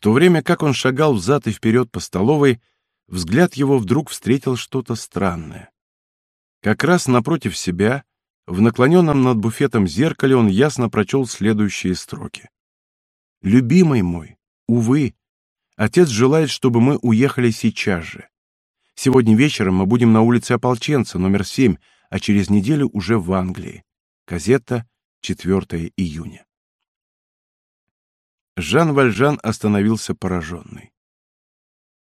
то время как он шагал взад и вперед по столовой, взгляд его вдруг встретил что-то странное. Как раз напротив себя, в наклоненном над буфетом зеркале, он ясно прочел следующие строки. «Любимый мой, увы, отец желает, чтобы мы уехали сейчас же. Сегодня вечером мы будем на улице Ополченца, номер 7, а через неделю уже в Англии. Газета, 4 июня. Жан Вальжан остановился пораженный.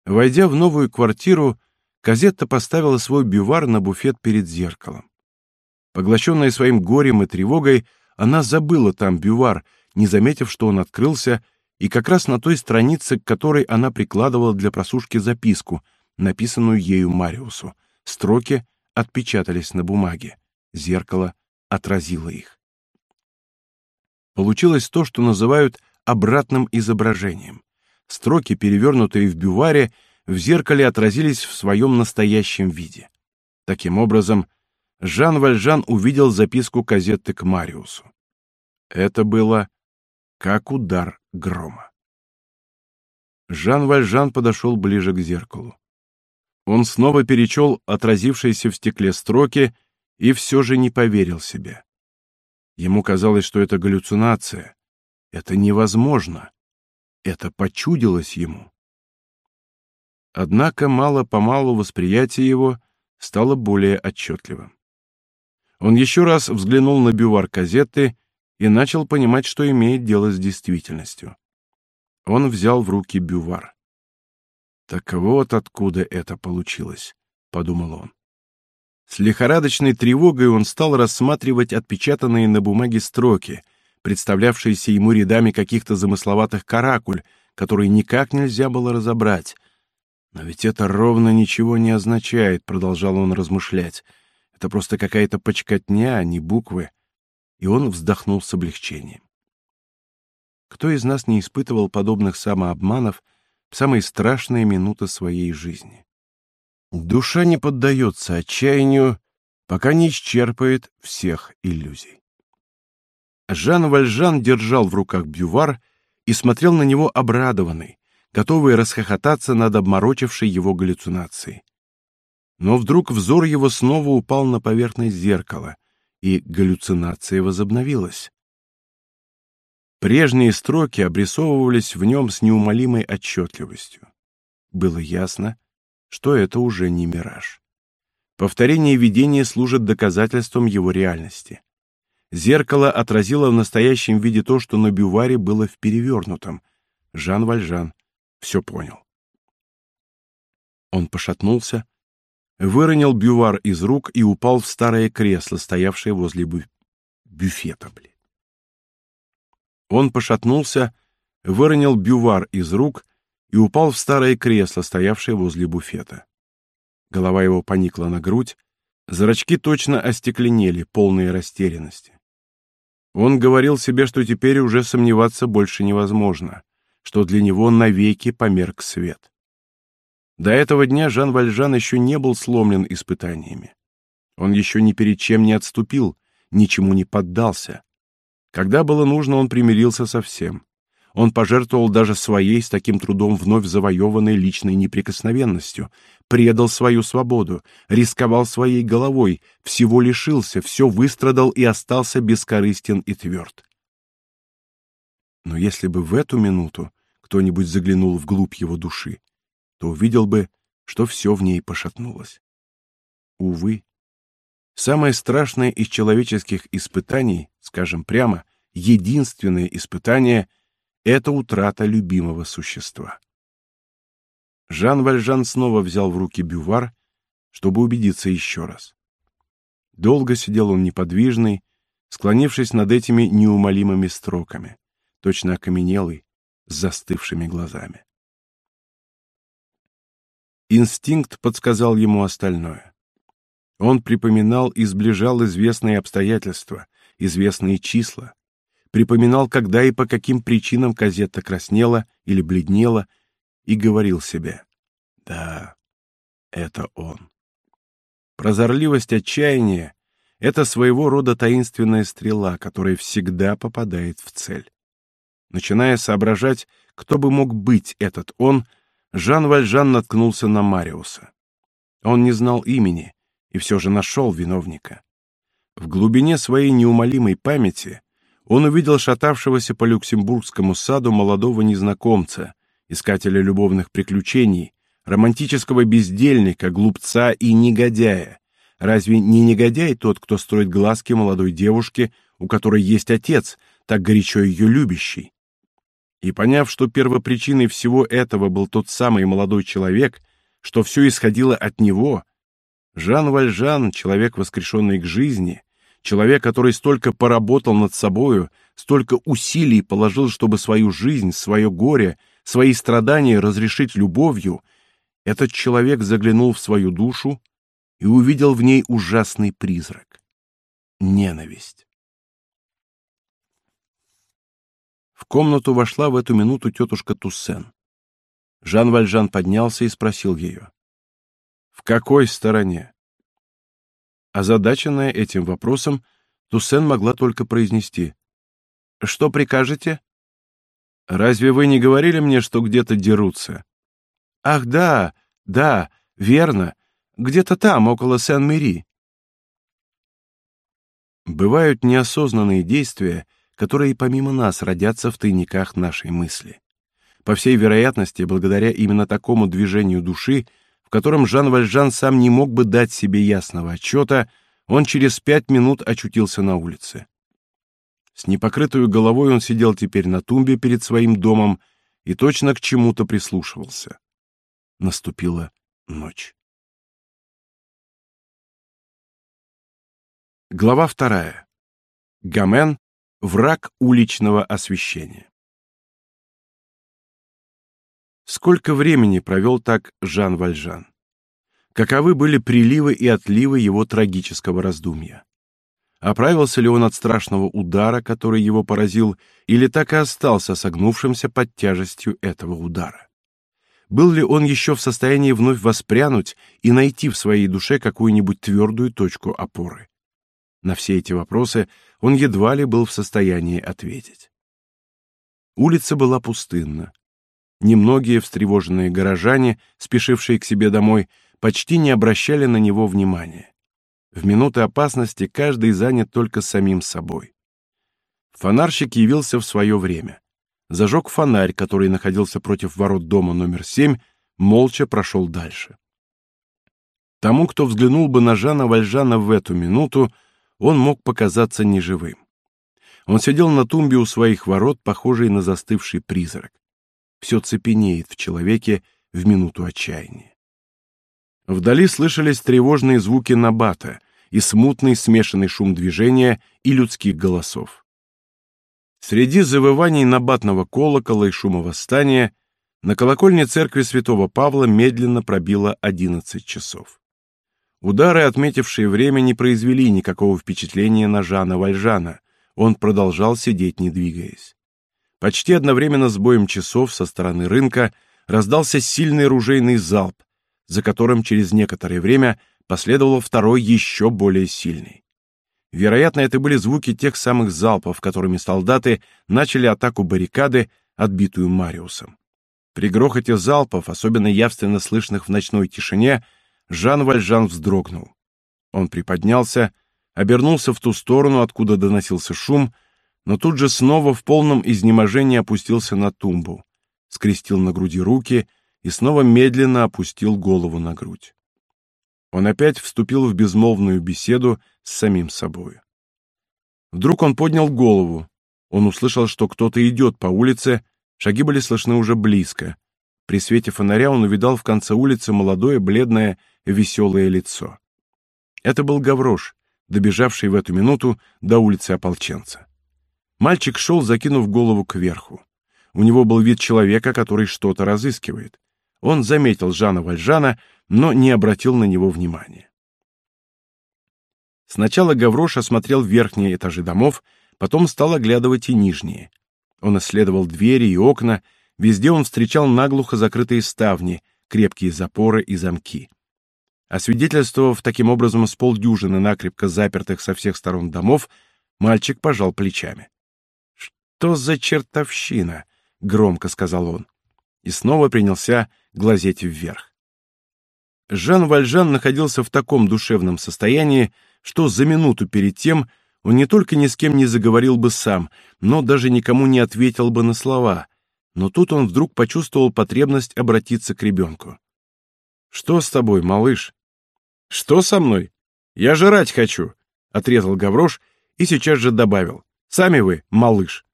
Войдя в новую квартиру, Казетта поставила свой бювар на буфет перед зеркалом. Поглощенная своим горем и тревогой, она забыла там бювар, не заметив, что он открылся, и как раз на той странице, к которой она прикладывала для просушки записку — написанную ею Мариусу. Строки отпечатались на бумаге. Зеркало отразило их. Получилось то, что называют обратным изображением. Строки, перевернутые в бюваре, в зеркале отразились в своем настоящем виде. Таким образом, Жан Вальжан увидел записку Казетты к Мариусу. Это было как удар грома. Жан Вальжан подошел ближе к зеркалу. Он снова перечел отразившиеся в стекле строки и все же не поверил себе. Ему казалось, что это галлюцинация. Это невозможно. Это почудилось ему. Однако мало-помалу восприятие его стало более отчетливым. Он еще раз взглянул на бювар казеты и начал понимать, что имеет дело с действительностью. Он взял в руки бювар. Так вот откуда это получилось, подумал он. С лихорадочной тревогой он стал рассматривать отпечатанные на бумаге строки, представлявшиеся ему рядами каких-то замысловатых каракуль, которые никак нельзя было разобрать. Но ведь это ровно ничего не означает, продолжал он размышлять. Это просто какая-то почкотня, а не буквы. И он вздохнул с облегчением. Кто из нас не испытывал подобных самообманов, в самые страшные минуты своей жизни. Душа не поддается отчаянию, пока не исчерпает всех иллюзий. Жан Вальжан держал в руках бювар и смотрел на него обрадованный, готовый расхохотаться над обморочившей его галлюцинацией. Но вдруг взор его снова упал на поверхность зеркала, и галлюцинация возобновилась. Прежние строки обрисовывались в нем с неумолимой отчетливостью. Было ясно, что это уже не мираж. Повторение видения служит доказательством его реальности. Зеркало отразило в настоящем виде то, что на бюваре было в перевернутом. Жан Вальжан все понял. Он пошатнулся, выронил бювар из рук и упал в старое кресло, стоявшее возле бю... бюфета. Блин. Он пошатнулся, выронил бювар из рук и упал в старое кресло, стоявшее возле буфета. Голова его поникла на грудь, зрачки точно остекленели, полные растерянности. Он говорил себе, что теперь уже сомневаться больше невозможно, что для него навеки померк свет. До этого дня Жан Вальжан еще не был сломлен испытаниями. Он еще ни перед чем не отступил, ничему не поддался. Когда было нужно, он примирился со всем. Он пожертвовал даже своей с таким трудом вновь завоеванной личной неприкосновенностью, предал свою свободу, рисковал своей головой, всего лишился, все выстрадал и остался бескорыстен и тверд. Но если бы в эту минуту кто-нибудь заглянул вглубь его души, то увидел бы, что все в ней пошатнулось. Увы, Самое страшное из человеческих испытаний, скажем прямо, единственное испытание — это утрата любимого существа. Жан Вальжан снова взял в руки бювар, чтобы убедиться еще раз. Долго сидел он неподвижный, склонившись над этими неумолимыми строками, точно окаменелый, с застывшими глазами. Инстинкт подсказал ему остальное. Он припоминал и сближал известные обстоятельства, известные числа, припоминал, когда и по каким причинам газета краснела или бледнела, и говорил себе «Да, это он». Прозорливость отчаяния — это своего рода таинственная стрела, которая всегда попадает в цель. Начиная соображать, кто бы мог быть этот он, Жан Вальжан наткнулся на Мариуса. Он не знал имени и все же нашел виновника. В глубине своей неумолимой памяти он увидел шатавшегося по Люксембургскому саду молодого незнакомца, искателя любовных приключений, романтического бездельника, глупца и негодяя. Разве не негодяй тот, кто строит глазки молодой девушке, у которой есть отец, так горячо ее любящий? И поняв, что первопричиной всего этого был тот самый молодой человек, что все исходило от него, Жан Вальжан, человек, воскрешенный к жизни, человек, который столько поработал над собою, столько усилий положил, чтобы свою жизнь, свое горе, свои страдания разрешить любовью, этот человек заглянул в свою душу и увидел в ней ужасный призрак — ненависть. В комнату вошла в эту минуту тетушка Туссен. Жан Вальжан поднялся и спросил ее. «В какой стороне?» Озадаченная этим вопросом, Туссен могла только произнести. «Что прикажете?» «Разве вы не говорили мне, что где-то дерутся?» «Ах, да, да, верно. Где-то там, около Сен-Мери». Бывают неосознанные действия, которые помимо нас родятся в тайниках нашей мысли. По всей вероятности, благодаря именно такому движению души, в котором Жан Вальжан сам не мог бы дать себе ясного отчета, он через пять минут очутился на улице. С непокрытой головой он сидел теперь на тумбе перед своим домом и точно к чему-то прислушивался. Наступила ночь. Глава вторая. Гамен Враг уличного освещения. Сколько времени провел так Жан Вальжан? Каковы были приливы и отливы его трагического раздумья? Оправился ли он от страшного удара, который его поразил, или так и остался согнувшимся под тяжестью этого удара? Был ли он еще в состоянии вновь воспрянуть и найти в своей душе какую-нибудь твердую точку опоры? На все эти вопросы он едва ли был в состоянии ответить. Улица была пустынна. Немногие встревоженные горожане, спешившие к себе домой, почти не обращали на него внимания. В минуты опасности каждый занят только самим собой. Фонарщик явился в свое время. Зажег фонарь, который находился против ворот дома номер семь, молча прошел дальше. Тому, кто взглянул бы на Жана Вальжана в эту минуту, он мог показаться неживым. Он сидел на тумбе у своих ворот, похожий на застывший призрак. Все цепенеет в человеке в минуту отчаяния. Вдали слышались тревожные звуки набата и смутный смешанный шум движения и людских голосов. Среди завываний набатного колокола и шума восстания на колокольне церкви святого Павла медленно пробило одиннадцать часов. Удары, отметившие время, не произвели никакого впечатления на Жана Вальжана. Он продолжал сидеть, не двигаясь. Почти одновременно с боем часов со стороны рынка раздался сильный ружейный залп, за которым через некоторое время последовал второй еще более сильный. Вероятно, это были звуки тех самых залпов, которыми солдаты начали атаку баррикады, отбитую Мариусом. При грохоте залпов, особенно явственно слышных в ночной тишине, Жан Вальжан вздрогнул. Он приподнялся, обернулся в ту сторону, откуда доносился шум, но тут же снова в полном изнеможении опустился на тумбу, скрестил на груди руки и снова медленно опустил голову на грудь. Он опять вступил в безмолвную беседу с самим собой. Вдруг он поднял голову. Он услышал, что кто-то идет по улице, шаги были слышны уже близко. При свете фонаря он увидал в конце улицы молодое, бледное, веселое лицо. Это был Гаврош, добежавший в эту минуту до улицы ополченца. Мальчик шел, закинув голову кверху. У него был вид человека, который что-то разыскивает. Он заметил Жана Вальжана, но не обратил на него внимания. Сначала Гаврош осмотрел верхние этажи домов, потом стал оглядывать и нижние. Он исследовал двери и окна, везде он встречал наглухо закрытые ставни, крепкие запоры и замки. Освидетельствовав таким образом с полдюжины накрепко запертых со всех сторон домов, мальчик пожал плечами. «Что за чертовщина?» — громко сказал он. И снова принялся глазеть вверх. Жан Вальжан находился в таком душевном состоянии, что за минуту перед тем он не только ни с кем не заговорил бы сам, но даже никому не ответил бы на слова. Но тут он вдруг почувствовал потребность обратиться к ребенку. «Что с тобой, малыш?» «Что со мной? Я жрать хочу!» — отрезал Гаврош и сейчас же добавил. «Сами вы, малыш!»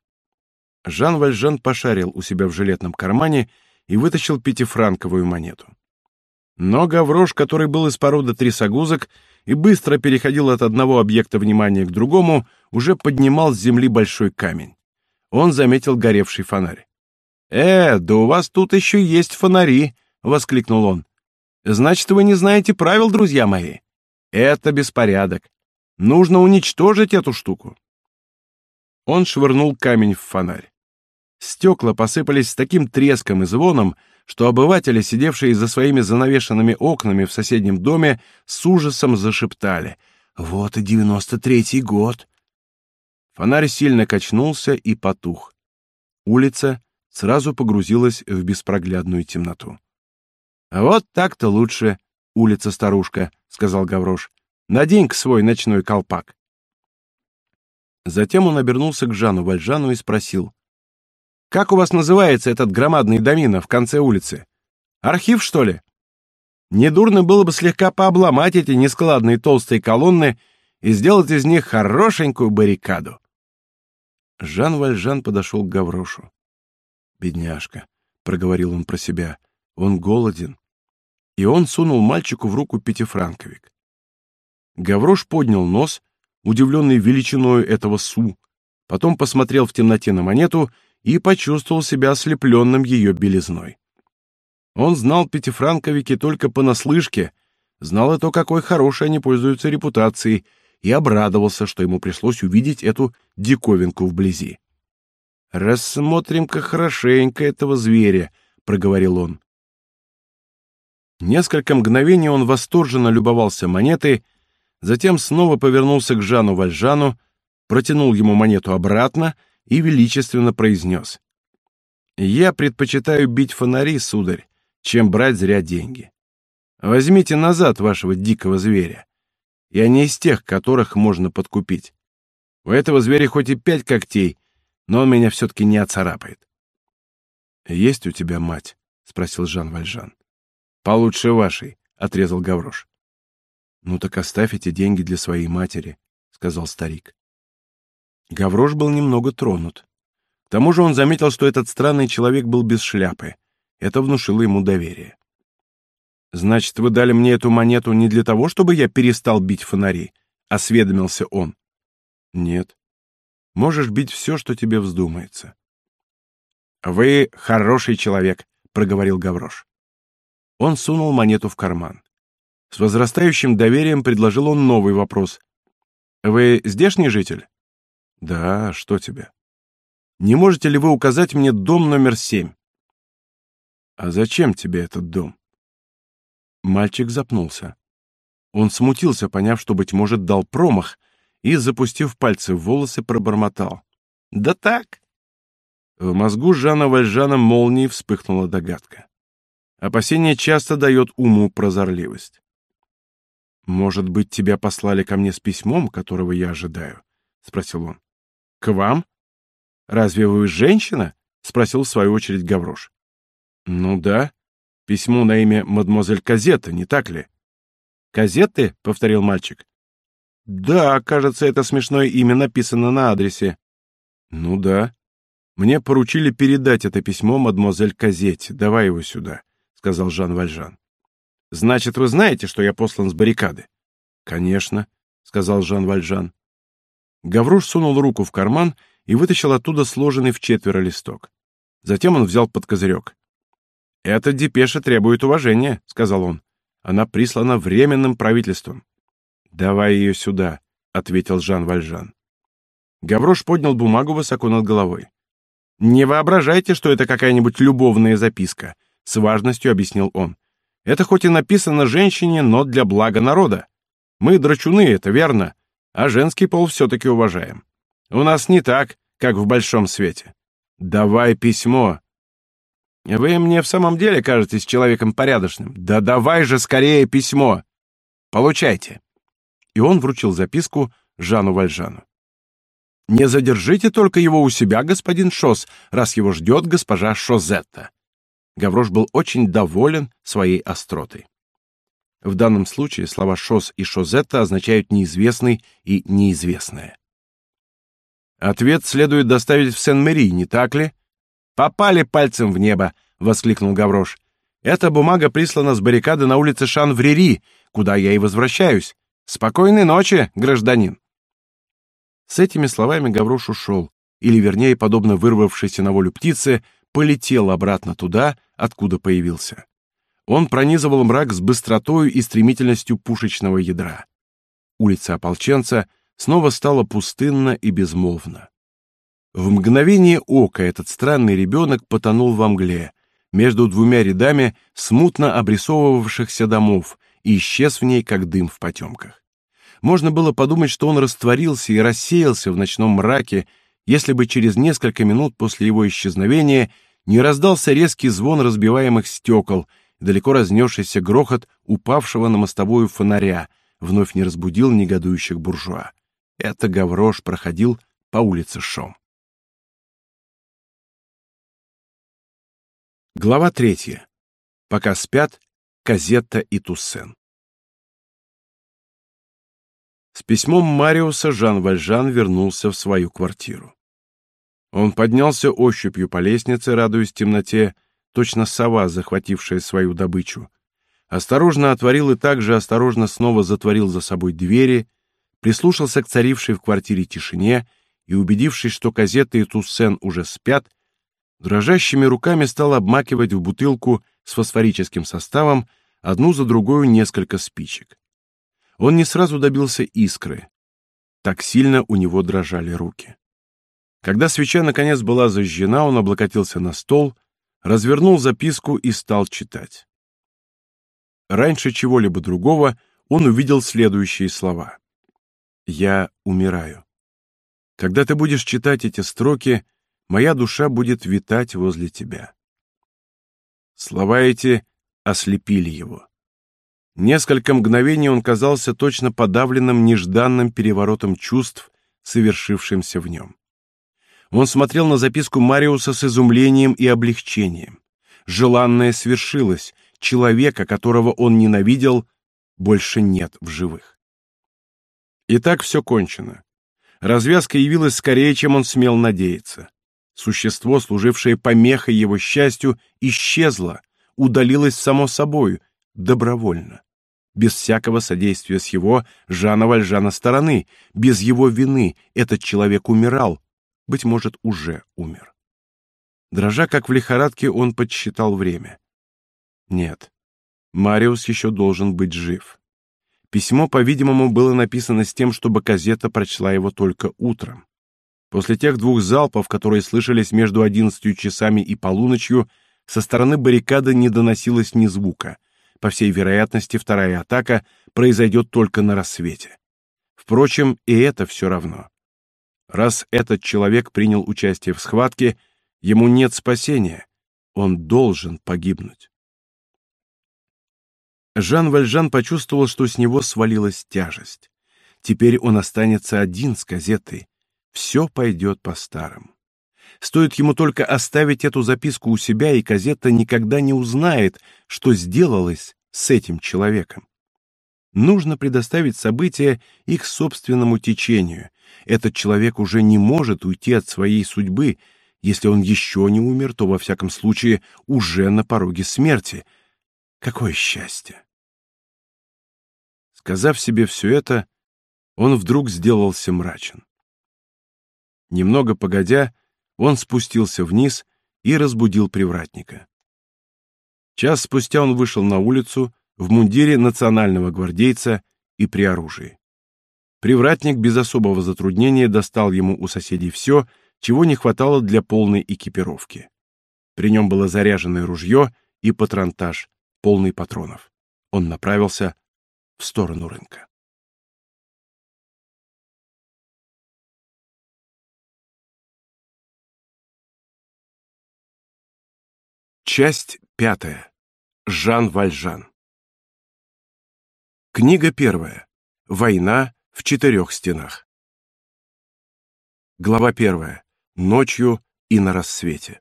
Жан Вальжан пошарил у себя в жилетном кармане и вытащил пятифранковую монету. Но Гаврош, который был из породы трясогузок и быстро переходил от одного объекта внимания к другому, уже поднимал с земли большой камень. Он заметил горевший фонарь. «Э, да у вас тут еще есть фонари!» — воскликнул он. Значит, вы не знаете правил, друзья мои. Это беспорядок. Нужно уничтожить эту штуку. Он швырнул камень в фонарь. Стекла посыпались с таким треском и звоном, что обыватели, сидевшие за своими занавешенными окнами в соседнем доме, с ужасом зашептали. «Вот и девяносто третий год!» Фонарь сильно качнулся и потух. Улица сразу погрузилась в беспроглядную темноту. «Вот так-то лучше, улица-старушка», — сказал Гаврош. «Надень-ка свой ночной колпак». Затем он обернулся к Жану Вальжану и спросил. «Как у вас называется этот громадный домино в конце улицы? Архив, что ли? Недурно было бы слегка пообломать эти нескладные толстые колонны и сделать из них хорошенькую баррикаду». Жан Вальжан подошел к Гаврошу. «Бедняжка», — проговорил он про себя, — «он голоден и он сунул мальчику в руку пятифранковик. Гаврош поднял нос, удивленный величиной этого су, потом посмотрел в темноте на монету и почувствовал себя ослепленным ее белизной. Он знал пятифранковики только понаслышке, знал и то, какой хорошей они пользуются репутацией, и обрадовался, что ему пришлось увидеть эту диковинку вблизи. «Рассмотрим-ка хорошенько этого зверя», — проговорил он. Несколько мгновений он восторженно любовался монетой, затем снова повернулся к Жану Вальжану, протянул ему монету обратно и величественно произнес. «Я предпочитаю бить фонари, сударь, чем брать зря деньги. Возьмите назад вашего дикого зверя. Я не из тех, которых можно подкупить. У этого зверя хоть и пять когтей, но он меня все-таки не оцарапает». «Есть у тебя мать?» — спросил Жан Вальжан. Получше вашей, отрезал Гаврош. Ну так оставь эти деньги для своей матери, сказал старик. Гаврош был немного тронут. К тому же он заметил, что этот странный человек был без шляпы. Это внушило ему доверие. Значит, вы дали мне эту монету не для того, чтобы я перестал бить фонари, осведомился он. Нет. Можешь бить все, что тебе вздумается. Вы хороший человек, проговорил Гаврош. Он сунул монету в карман. С возрастающим доверием предложил он новый вопрос. «Вы здешний житель?» «Да, что тебе?» «Не можете ли вы указать мне дом номер семь?» «А зачем тебе этот дом?» Мальчик запнулся. Он смутился, поняв, что, быть может, дал промах, и, запустив пальцы в волосы, пробормотал. «Да так!» В мозгу Жана Вальжана молнией вспыхнула догадка. Опасение часто дает уму прозорливость. «Может быть, тебя послали ко мне с письмом, которого я ожидаю?» — спросил он. «К вам? Разве вы женщина?» — спросил в свою очередь Гаврош. «Ну да. Письмо на имя мадемуазель Казета, не так ли?» «Казеты?» — повторил мальчик. «Да, кажется, это смешное имя написано на адресе». «Ну да. Мне поручили передать это письмо мадемуазель Казете. Давай его сюда сказал Жан Вальжан. Значит, вы знаете, что я послан с баррикады? Конечно, сказал Жан Вальжан. Гавруш сунул руку в карман и вытащил оттуда сложенный в четверо листок. Затем он взял под козырек. «Эта депеша требует уважения», — сказал он. «Она прислана временным правительством». «Давай ее сюда», — ответил Жан Вальжан. Гаврош поднял бумагу высоко над головой. «Не воображайте, что это какая-нибудь любовная записка с важностью объяснил он. Это хоть и написано женщине, но для блага народа. Мы драчуны, это верно, а женский пол все-таки уважаем. У нас не так, как в большом свете. Давай письмо. Вы мне в самом деле кажетесь человеком порядочным. Да давай же скорее письмо. Получайте. И он вручил записку Жану Вальжану. Не задержите только его у себя, господин Шос, раз его ждет госпожа Шозетта. Гаврош был очень доволен своей остротой. В данном случае слова «шос» и «шозетта» означают «неизвестный» и «неизвестное». Ответ следует доставить в Сен-Мэри, не так ли? Попали пальцем в небо, воскликнул Гаврош. Эта бумага прислана с баррикады на улице Шан-Врери, куда я и возвращаюсь. Спокойной ночи, гражданин. С этими словами Гаврош ушел, или вернее, подобно вырвавшейся на волю птице, полетел обратно туда, откуда появился. Он пронизывал мрак с быстротой и стремительностью пушечного ядра. Улица ополченца снова стала пустынна и безмолвна. В мгновение ока этот странный ребенок потонул во мгле, между двумя рядами смутно обрисовывавшихся домов, и исчез в ней, как дым в потемках. Можно было подумать, что он растворился и рассеялся в ночном мраке, если бы через несколько минут после его исчезновения не раздался резкий звон разбиваемых стекол — далеко разнесшийся грохот упавшего на мостовую фонаря вновь не разбудил негодующих буржуа. Это Гаврош проходил по улице Шом. Глава третья. Пока спят Казетта и Туссен. С письмом Мариуса Жан Вальжан вернулся в свою квартиру. Он поднялся ощупью по лестнице, радуясь темноте, точно сова, захватившая свою добычу. Осторожно отворил и также осторожно снова затворил за собой двери, прислушался к царившей в квартире тишине и, убедившись, что Казета и Туссен уже спят, дрожащими руками стал обмакивать в бутылку с фосфорическим составом одну за другой несколько спичек. Он не сразу добился искры. Так сильно у него дрожали руки. Когда свеча наконец была зажжена, он облокотился на стол развернул записку и стал читать. Раньше чего-либо другого он увидел следующие слова. «Я умираю. Когда ты будешь читать эти строки, моя душа будет витать возле тебя». Слова эти ослепили его. Несколько мгновений он казался точно подавленным нежданным переворотом чувств, совершившимся в нем. Он смотрел на записку Мариуса с изумлением и облегчением. Желанное свершилось, человека, которого он ненавидел, больше нет в живых. Итак, все кончено. Развязка явилась скорее, чем он смел надеяться. Существо, служившее помехой его счастью, исчезло, удалилось само собой, добровольно. Без всякого содействия с его, Жана Вальжана, стороны, без его вины этот человек умирал, быть может, уже умер. Дрожа как в лихорадке, он подсчитал время. Нет, Мариус еще должен быть жив. Письмо, по-видимому, было написано с тем, чтобы газета прочла его только утром. После тех двух залпов, которые слышались между одиннадцатью часами и полуночью, со стороны баррикады не доносилось ни звука. По всей вероятности, вторая атака произойдет только на рассвете. Впрочем, и это все равно. Раз этот человек принял участие в схватке, ему нет спасения. Он должен погибнуть. Жан Вальжан почувствовал, что с него свалилась тяжесть. Теперь он останется один с газетой. Все пойдет по-старому. Стоит ему только оставить эту записку у себя, и газета никогда не узнает, что сделалось с этим человеком. Нужно предоставить события их собственному течению, этот человек уже не может уйти от своей судьбы. Если он еще не умер, то во всяком случае уже на пороге смерти. Какое счастье! Сказав себе все это, он вдруг сделался мрачен. Немного погодя, он спустился вниз и разбудил привратника. Час спустя он вышел на улицу в мундире национального гвардейца и при оружии. Привратник без особого затруднения достал ему у соседей все, чего не хватало для полной экипировки. При нем было заряженное ружье и патронташ полный патронов. Он направился в сторону рынка. Часть пятая. Жан Вальжан. Книга первая. Война в четырех стенах. Глава первая. Ночью и на рассвете.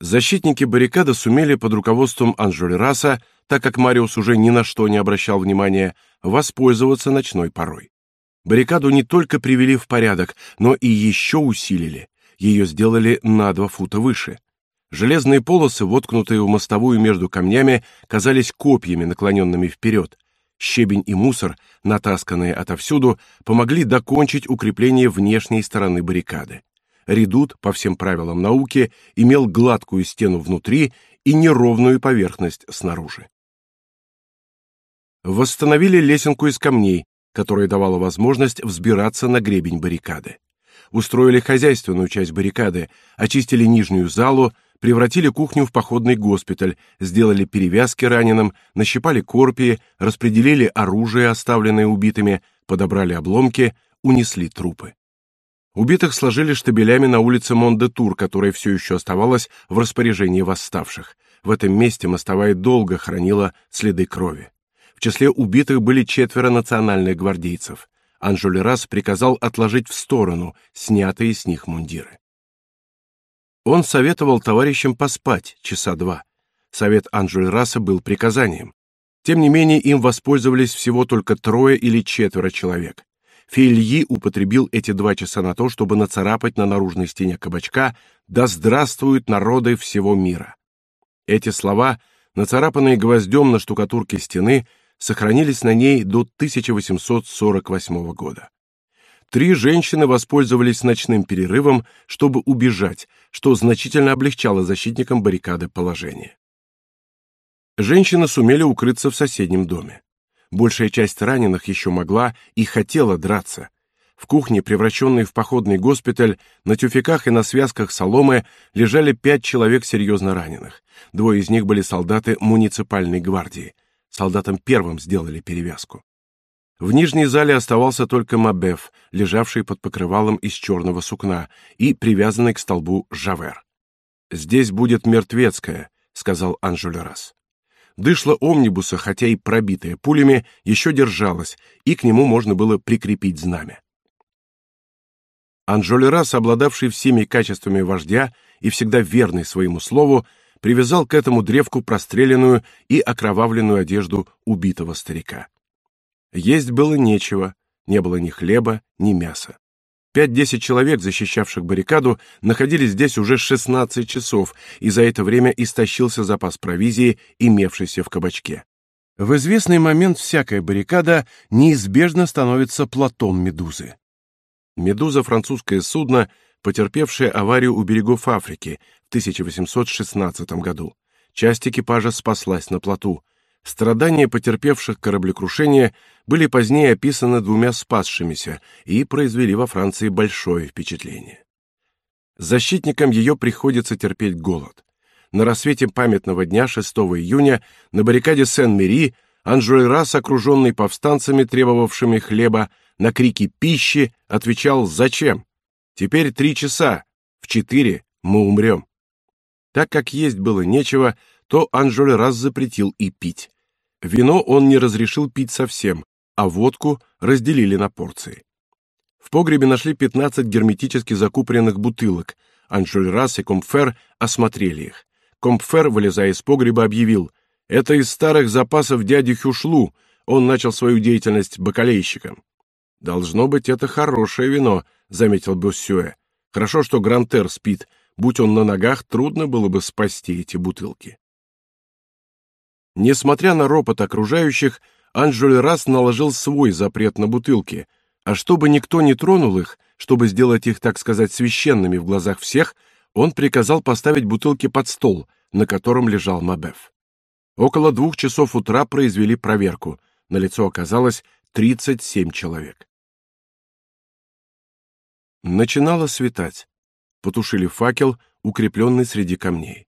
Защитники баррикады сумели под руководством Анжолераса, так как Мариус уже ни на что не обращал внимания, воспользоваться ночной порой. Баррикаду не только привели в порядок, но и еще усилили ее сделали на два фута выше. Железные полосы, воткнутые в мостовую между камнями, казались копьями, наклоненными вперед. Щебень и мусор, натасканные отовсюду, помогли докончить укрепление внешней стороны баррикады. Редут, по всем правилам науки, имел гладкую стену внутри и неровную поверхность снаружи. Восстановили лесенку из камней, которая давала возможность взбираться на гребень баррикады устроили хозяйственную часть баррикады, очистили нижнюю залу, превратили кухню в походный госпиталь, сделали перевязки раненым, нащипали корпии, распределили оружие, оставленное убитыми, подобрали обломки, унесли трупы. Убитых сложили штабелями на улице Мондетур, которая все еще оставалась в распоряжении восставших. В этом месте мостовая долго хранила следы крови. В числе убитых были четверо национальных гвардейцев. Анжулерас приказал отложить в сторону снятые с них мундиры. Он советовал товарищам поспать часа два. Совет Анжулераса был приказанием. Тем не менее, им воспользовались всего только трое или четверо человек. Фильи употребил эти два часа на то, чтобы нацарапать на наружной стене кабачка «Да здравствуют народы всего мира». Эти слова, нацарапанные гвоздем на штукатурке стены, сохранились на ней до 1848 года. Три женщины воспользовались ночным перерывом, чтобы убежать, что значительно облегчало защитникам баррикады положение. Женщины сумели укрыться в соседнем доме. Большая часть раненых еще могла и хотела драться. В кухне, превращенной в походный госпиталь, на тюфяках и на связках соломы лежали пять человек серьезно раненых. Двое из них были солдаты муниципальной гвардии. Солдатам первым сделали перевязку. В нижней зале оставался только Мабеф, лежавший под покрывалом из черного сукна и привязанный к столбу Жавер. «Здесь будет мертвецкая», — сказал Анжулерас. Дышло омнибуса, хотя и пробитое пулями, еще держалось, и к нему можно было прикрепить знамя. Анжолерас, обладавший всеми качествами вождя и всегда верный своему слову, привязал к этому древку простреленную и окровавленную одежду убитого старика. Есть было нечего, не было ни хлеба, ни мяса. Пять-десять человек, защищавших баррикаду, находились здесь уже 16 часов, и за это время истощился запас провизии, имевшийся в кабачке. В известный момент всякая баррикада неизбежно становится плотом Медузы. Медуза — французское судно, потерпевшее аварию у берегов Африки 1816 году. Часть экипажа спаслась на плоту. Страдания потерпевших кораблекрушение были позднее описаны двумя спасшимися и произвели во Франции большое впечатление. Защитникам ее приходится терпеть голод. На рассвете памятного дня 6 июня на баррикаде Сен-Мери Анжуэрас, окруженный повстанцами, требовавшими хлеба, на крики пищи, отвечал «Зачем? Теперь три часа, в четыре мы умрем». Так как есть было нечего, то Анжоль раз запретил и пить. Вино он не разрешил пить совсем, а водку разделили на порции. В погребе нашли 15 герметически закупоренных бутылок. Анжоль Расс и Компфер осмотрели их. Компфер, вылезая из погреба, объявил, «Это из старых запасов дяди Хюшлу, он начал свою деятельность бакалейщиком». «Должно быть, это хорошее вино», — заметил Буссюэ. «Хорошо, что Грантер спит, Будь он на ногах, трудно было бы спасти эти бутылки. Несмотря на ропот окружающих, Анжель раз наложил свой запрет на бутылки, а чтобы никто не тронул их, чтобы сделать их, так сказать, священными в глазах всех, он приказал поставить бутылки под стол, на котором лежал Мабеф. Около двух часов утра произвели проверку. На лицо оказалось 37 человек. Начинало светать потушили факел, укрепленный среди камней.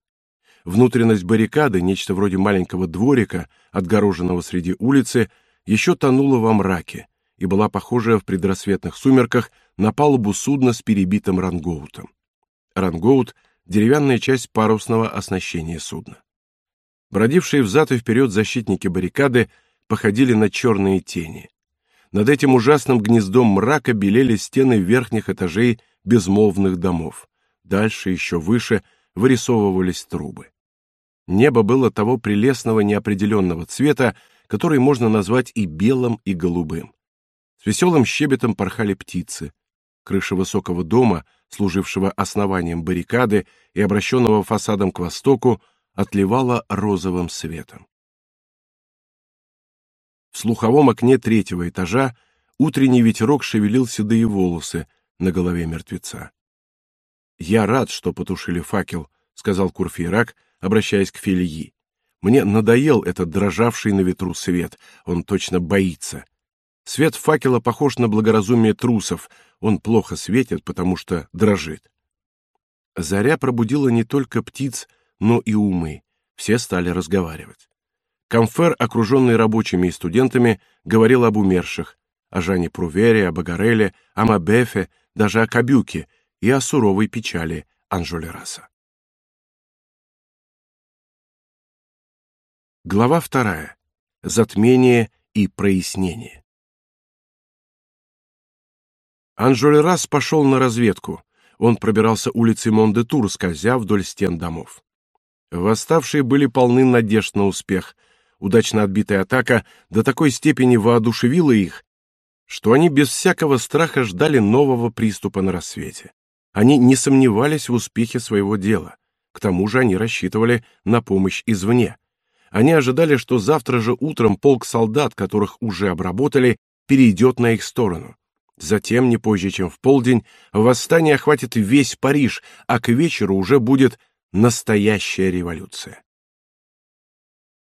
Внутренность баррикады, нечто вроде маленького дворика, отгороженного среди улицы, еще тонула во мраке и была похожа в предрассветных сумерках на палубу судна с перебитым рангоутом. Рангоут деревянная часть парусного оснащения судна. Бродившие взад и вперед защитники баррикады походили на черные тени. Над этим ужасным гнездом мрака белели стены верхних этажей безмолвных домов. Дальше, еще выше, вырисовывались трубы. Небо было того прелестного неопределенного цвета, который можно назвать и белым, и голубым. С веселым щебетом порхали птицы. Крыша высокого дома, служившего основанием баррикады и обращенного фасадом к востоку, отливала розовым светом. В слуховом окне третьего этажа утренний ветерок шевелил седые волосы на голове мертвеца. «Я рад, что потушили факел», — сказал Курфейрак, обращаясь к Фелии. «Мне надоел этот дрожавший на ветру свет, он точно боится. Свет факела похож на благоразумие трусов, он плохо светит, потому что дрожит». Заря пробудила не только птиц, но и умы. Все стали разговаривать. Камфер, окруженный рабочими и студентами, говорил об умерших, о Жане Прувере, о Багареле, о Мабефе, даже о Кабюке и о суровой печали Анжолераса. Глава вторая. Затмение и прояснение. Анжольрас пошел на разведку. Он пробирался улицей Мондетур, скользя вдоль стен домов. Восставшие были полны надежд на успех — Удачно отбитая атака до такой степени воодушевила их, что они без всякого страха ждали нового приступа на рассвете. Они не сомневались в успехе своего дела. К тому же они рассчитывали на помощь извне. Они ожидали, что завтра же утром полк солдат, которых уже обработали, перейдет на их сторону. Затем, не позже, чем в полдень, восстание охватит весь Париж, а к вечеру уже будет настоящая революция.